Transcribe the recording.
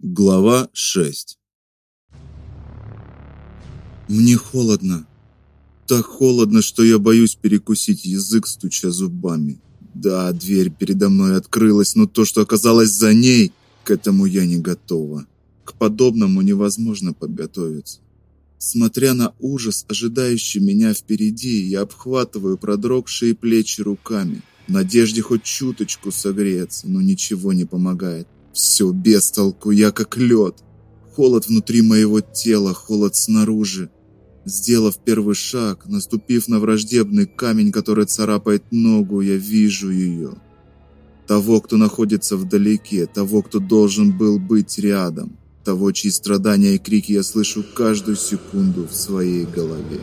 Глава 6 Мне холодно. Так холодно, что я боюсь перекусить язык, стуча зубами. Да, дверь передо мной открылась, но то, что оказалось за ней, к этому я не готова. К подобному невозможно подготовиться. Смотря на ужас, ожидающий меня впереди, я обхватываю продрогшие плечи руками, в надежде хоть чуточку согреться, но ничего не помогает. Все без толку, я как лед. Холод внутри моего тела, холод снаружи. Сделав первый шаг, наступив на враждебный камень, который царапает ногу, я вижу ее. Того, кто находится вдалеке, того, кто должен был быть рядом, того, чьи страдания и крики я слышу каждую секунду в своей голове.